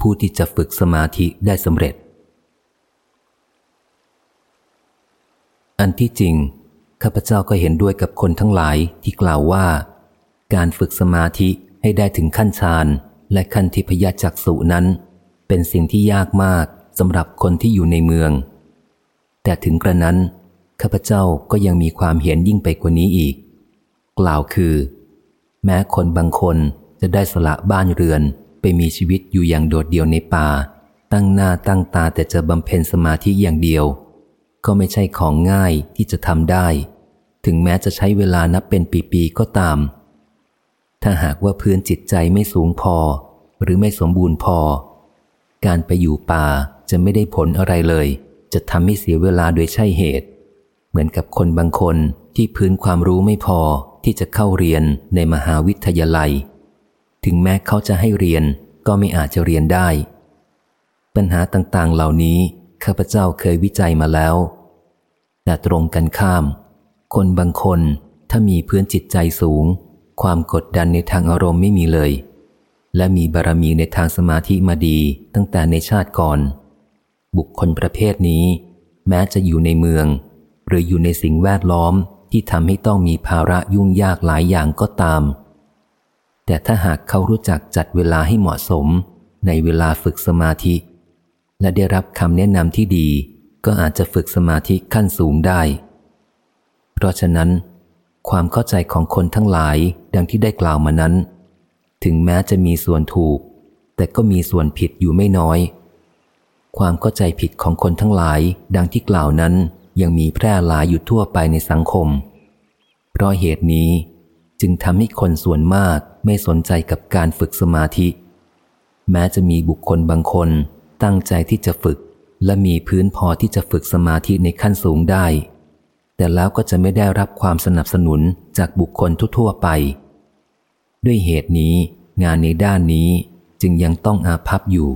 ผู้ที่จะฝึกสมาธิได้สำเร็จ อันที่จริง ข้าพเจ้าก็เห็นด้วยกับคนทั้งหลายที่กล่าวว่า การฝึกสมาธิให้ได้ถึงขั้นฌานและขั้นทิพยจักษุนั้น เป็นสิ่งที่ยากมากสำหรับคนที่อยู่ในเมือง แต่ถึงกระนั้น ข้าพเจ้าก็ยังมีความเห็นยิ่งไปกว่านี้อีก กล่าวคือ แม้คนบางคนจะได้สละบ้านเรือน ไปมีชีวิตอยู่อย่างโดดเดี่ยวในป่า ตั้งหน้าตั้งตาแต่จะบำเพ็ญสมาธิอย่างเดียว ก็ไม่ใช่ของง่ายที่จะทำได้ ถึงแม้จะใช้เวลานับเป็นปีๆก็ตาม ถ้าหากว่าพื้นจิตใจไม่สูงพอ หรือไม่สมบูรณ์พอ การไปอยู่ป่าจะไม่ได้ผลอะไรเลย จะทำให้เสียเวลาโดยใช่เหตุ เหมือนกับคนบางคนที่พื้นความรู้ไม่พอที่จะเข้าเรียนในมหาวิทยาลัย ถึงแม้เขาจะให้เรียนก็ไม่อาจจะเรียนได้ ปัญหาต่างๆเหล่านี้ข้าพเจ้าเคยวิจัยมาแล้ว แต่ตรงกันข้าม คนบางคนถ้ามีพื้นจิตใจสูง ความกดดันในทางอารมณ์ไม่มีเลย และมีบารมีในทางสมาธิมาดีตั้งแต่ในชาติก่อน บุคคลประเภทนี้ แม้จะอยู่ในเมือง หรืออยู่ในสิ่งแวดล้อมที่ทำให้ต้องมีภาระยุ่งยากหลายอย่างก็ตาม แต่ถ้าหากเขารู้จักจัดเวลาให้เหมาะสม ในเวลาฝึกสมาธิ และได้รับคำแนะนำที่ดี ก็อาจจะฝึกสมาธิขั้นสูงได้ เพราะฉะนั้น ความเข้าใจของคนทั้งหลายดังที่ได้กล่าวมานั้น ถึงแม้จะมีส่วนถูก แต่ก็มีส่วนผิดอยู่ไม่น้อย ความเข้าใจผิดของคนทั้งหลายดังที่กล่าวนั้นยังมีแพร่หลายอยู่ทั่วไปในสังคม เพราะเหตุนี้จึงทำให้คนส่วนมาก ไม่สนใจกับการฝึกสมาธิ แม้จะมีบุคคลบางคนตั้งใจที่จะฝึก และมีพื้นพอที่จะฝึกสมาธิในขั้นสูงได้ แต่แล้วก็จะไม่ได้รับความสนับสนุนจากบุคคลทั่วๆไป ด้วยเหตุนี้ งานในด้านนี้จึงยังต้องอาภัพอยู่